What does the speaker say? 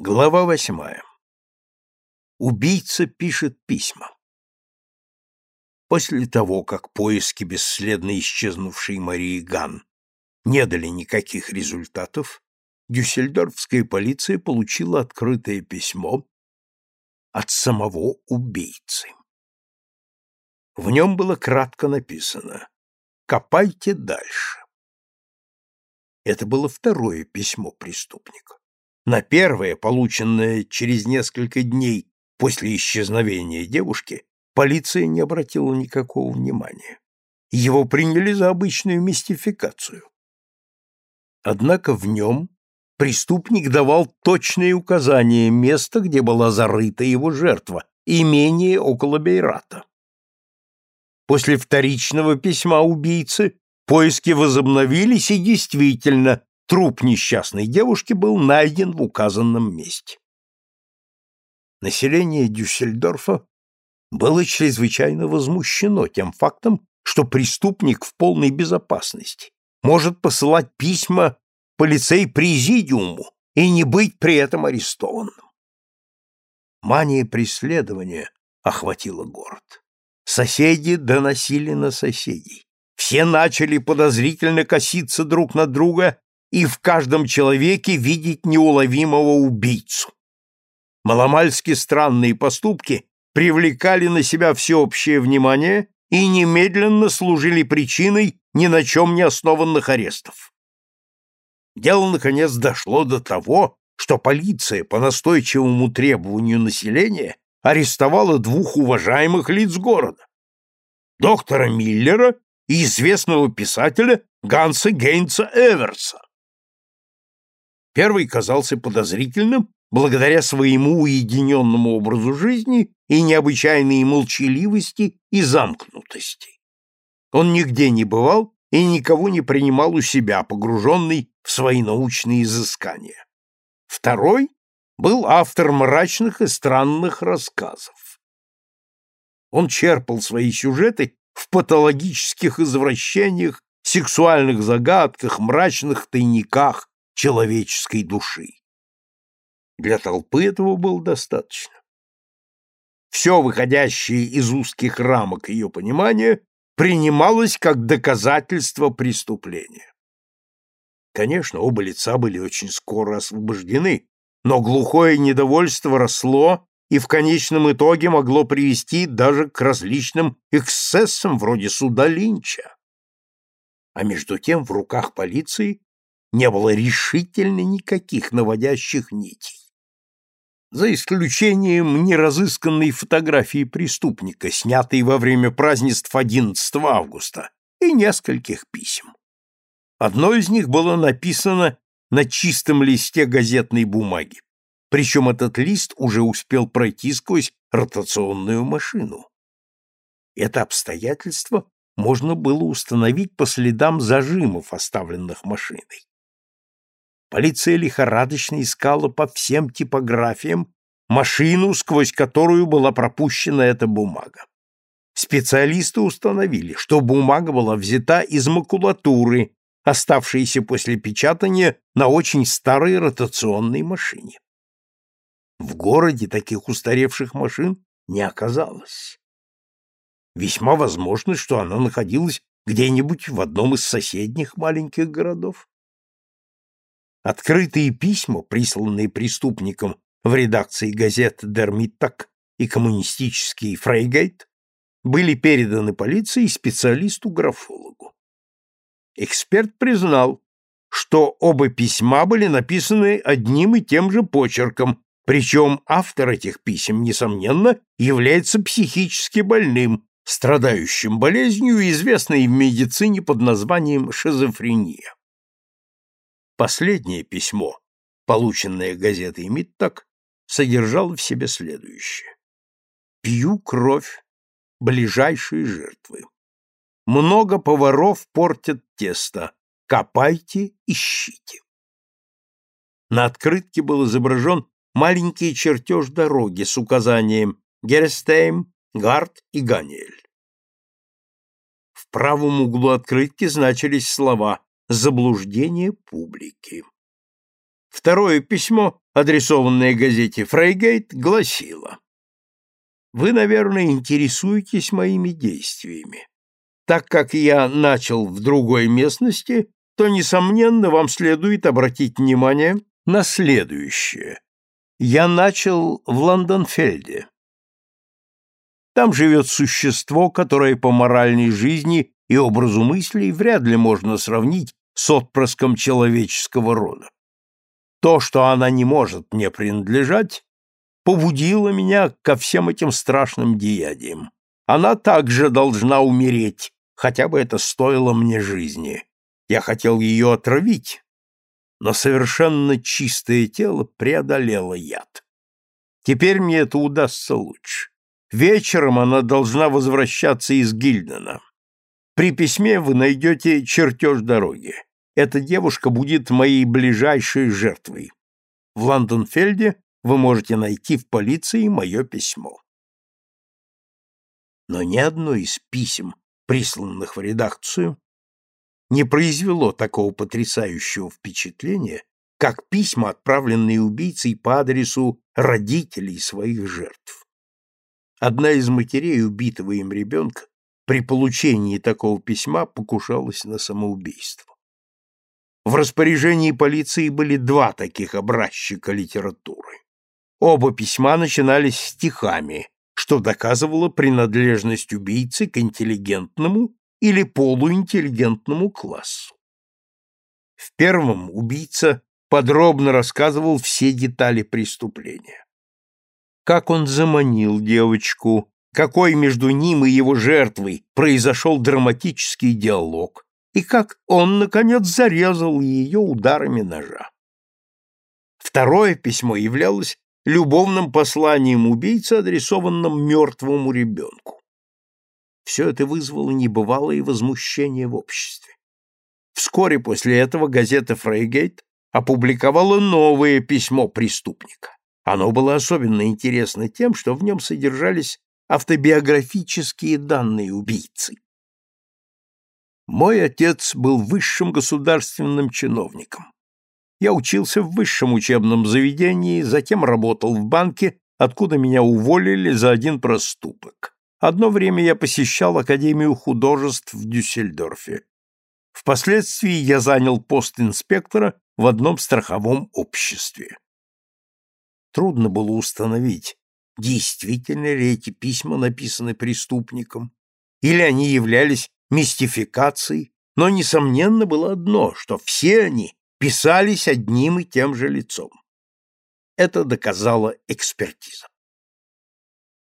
Глава восьмая. Убийца пишет письма. После того, как поиски бесследно исчезнувшей Марии Ган не дали никаких результатов, дюссельдорфская полиция получила открытое письмо от самого убийцы. В нем было кратко написано «Копайте дальше». Это было второе письмо преступника. На первое, полученное через несколько дней после исчезновения девушки, полиция не обратила никакого внимания. Его приняли за обычную мистификацию. Однако в нем преступник давал точные указания места, где была зарыта его жертва, имение около Бейрата. После вторичного письма убийцы поиски возобновились, и действительно Труп несчастной девушки был найден в указанном месте. Население Дюссельдорфа было чрезвычайно возмущено тем фактом, что преступник в полной безопасности может посылать письма полицей-президиуму и не быть при этом арестованным. Мания преследования охватила город. Соседи доносили на соседей. Все начали подозрительно коситься друг на друга и в каждом человеке видеть неуловимого убийцу. Маломальски странные поступки привлекали на себя всеобщее внимание и немедленно служили причиной ни на чем не основанных арестов. Дело, наконец, дошло до того, что полиция по настойчивому требованию населения арестовала двух уважаемых лиц города. Доктора Миллера и известного писателя Ганса Гейнца Эверса. Первый казался подозрительным благодаря своему уединенному образу жизни и необычайной молчаливости и замкнутости. Он нигде не бывал и никого не принимал у себя, погруженный в свои научные изыскания. Второй был автор мрачных и странных рассказов. Он черпал свои сюжеты в патологических извращениях, сексуальных загадках, мрачных тайниках, человеческой души. Для толпы этого было достаточно. Все, выходящее из узких рамок ее понимания, принималось как доказательство преступления. Конечно, оба лица были очень скоро освобождены, но глухое недовольство росло и в конечном итоге могло привести даже к различным эксцессам вроде суда Линча. А между тем в руках полиции не было решительно никаких наводящих нитей. За исключением неразысканной фотографии преступника, снятой во время празднеств 11 августа, и нескольких писем. Одно из них было написано на чистом листе газетной бумаги, причем этот лист уже успел пройти сквозь ротационную машину. Это обстоятельство можно было установить по следам зажимов, оставленных машиной. Полиция лихорадочно искала по всем типографиям машину, сквозь которую была пропущена эта бумага. Специалисты установили, что бумага была взята из макулатуры, оставшейся после печатания на очень старой ротационной машине. В городе таких устаревших машин не оказалось. Весьма возможно, что она находилась где-нибудь в одном из соседних маленьких городов. Открытые письма, присланные преступникам в редакции газет «Дермиттак» и коммунистический «Фрейгейт», были переданы полиции специалисту-графологу. Эксперт признал, что оба письма были написаны одним и тем же почерком, причем автор этих писем, несомненно, является психически больным, страдающим болезнью, известной в медицине под названием шизофрения. Последнее письмо, полученное газетой «Миттак», содержало в себе следующее. «Пью кровь ближайшей жертвы. Много поваров портят тесто. Копайте, ищите». На открытке был изображен маленький чертеж дороги с указанием Герстейм, Гард и Ганиэль. В правом углу открытки значились слова заблуждение публики. Второе письмо, адресованное газете «Фрейгейт», гласило «Вы, наверное, интересуетесь моими действиями. Так как я начал в другой местности, то, несомненно, вам следует обратить внимание на следующее. Я начал в Лондонфельде. Там живет существо, которое по моральной жизни и образу мыслей вряд ли можно сравнить с отпрыском человеческого рода. То, что она не может мне принадлежать, побудило меня ко всем этим страшным деяниям. Она также должна умереть, хотя бы это стоило мне жизни. Я хотел ее отравить, но совершенно чистое тело преодолело яд. Теперь мне это удастся лучше. Вечером она должна возвращаться из Гильдена. При письме вы найдете чертеж дороги. Эта девушка будет моей ближайшей жертвой. В Лондонфельде вы можете найти в полиции мое письмо. Но ни одно из писем, присланных в редакцию, не произвело такого потрясающего впечатления, как письма, отправленные убийцей по адресу родителей своих жертв. Одна из матерей убитого им ребенка при получении такого письма покушалась на самоубийство. В распоряжении полиции были два таких образчика литературы. Оба письма начинались стихами, что доказывало принадлежность убийцы к интеллигентному или полуинтеллигентному классу. В первом убийца подробно рассказывал все детали преступления. Как он заманил девочку, какой между ним и его жертвой произошел драматический диалог, и как он, наконец, зарезал ее ударами ножа. Второе письмо являлось любовным посланием убийцы, адресованным мертвому ребенку. Все это вызвало небывалое возмущение в обществе. Вскоре после этого газета «Фрейгейт» опубликовала новое письмо преступника. Оно было особенно интересно тем, что в нем содержались автобиографические данные убийцы. Мой отец был высшим государственным чиновником. Я учился в высшем учебном заведении, затем работал в банке, откуда меня уволили за один проступок. Одно время я посещал Академию художеств в Дюссельдорфе. Впоследствии я занял пост инспектора в одном страховом обществе. Трудно было установить, действительно ли эти письма написаны преступником, или они являлись мистификацией, но, несомненно, было одно, что все они писались одним и тем же лицом. Это доказала экспертиза.